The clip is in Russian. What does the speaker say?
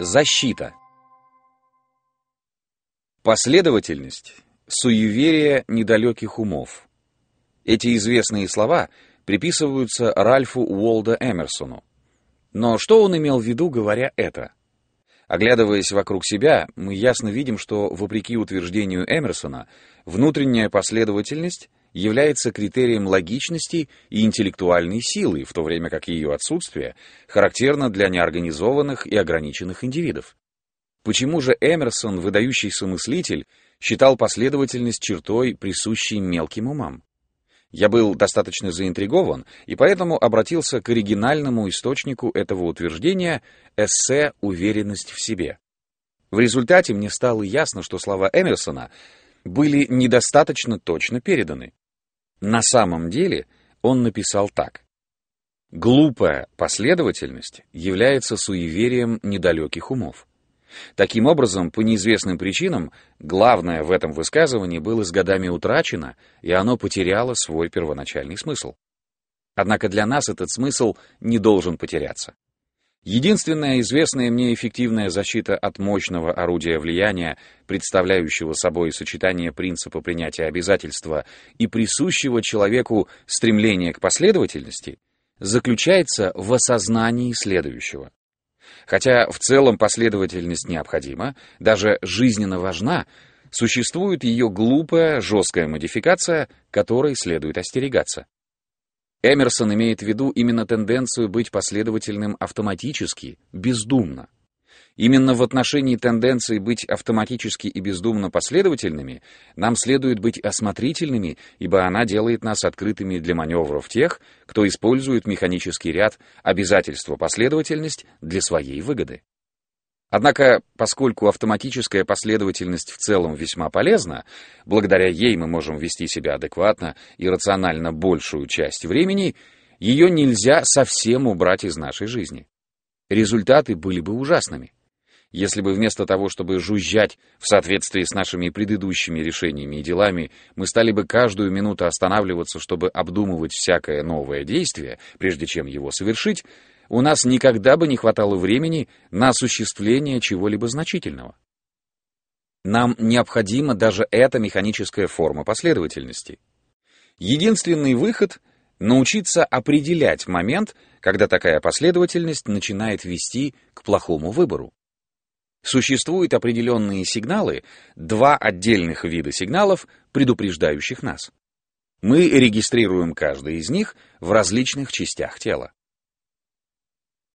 Защита. Последовательность — суеверие недалеких умов. Эти известные слова приписываются Ральфу Уолда Эмерсону. Но что он имел в виду, говоря это? Оглядываясь вокруг себя, мы ясно видим, что, вопреки утверждению Эмерсона, внутренняя последовательность является критерием логичности и интеллектуальной силы, в то время как ее отсутствие характерно для неорганизованных и ограниченных индивидов. Почему же Эмерсон, выдающийся мыслитель, считал последовательность чертой, присущей мелким умам? Я был достаточно заинтригован и поэтому обратился к оригинальному источнику этого утверждения эссе «Уверенность в себе». В результате мне стало ясно, что слова Эмерсона были недостаточно точно переданы. На самом деле он написал так. Глупая последовательность является суеверием недалеких умов. Таким образом, по неизвестным причинам, главное в этом высказывании было с годами утрачено, и оно потеряло свой первоначальный смысл. Однако для нас этот смысл не должен потеряться. Единственная известная мне эффективная защита от мощного орудия влияния, представляющего собой сочетание принципа принятия обязательства и присущего человеку стремления к последовательности, заключается в осознании следующего. Хотя в целом последовательность необходима, даже жизненно важна, существует ее глупая, жесткая модификация, которой следует остерегаться. Эмерсон имеет в виду именно тенденцию быть последовательным автоматически, бездумно. Именно в отношении тенденции быть автоматически и бездумно последовательными нам следует быть осмотрительными, ибо она делает нас открытыми для маневров тех, кто использует механический ряд обязательства последовательность для своей выгоды. Однако, поскольку автоматическая последовательность в целом весьма полезна, благодаря ей мы можем вести себя адекватно и рационально большую часть времени, ее нельзя совсем убрать из нашей жизни. Результаты были бы ужасными. Если бы вместо того, чтобы жужжать в соответствии с нашими предыдущими решениями и делами, мы стали бы каждую минуту останавливаться, чтобы обдумывать всякое новое действие, прежде чем его совершить, у нас никогда бы не хватало времени на осуществление чего-либо значительного. Нам необходима даже эта механическая форма последовательности. Единственный выход — научиться определять момент, когда такая последовательность начинает вести к плохому выбору. Существуют определенные сигналы, два отдельных вида сигналов, предупреждающих нас. Мы регистрируем каждый из них в различных частях тела.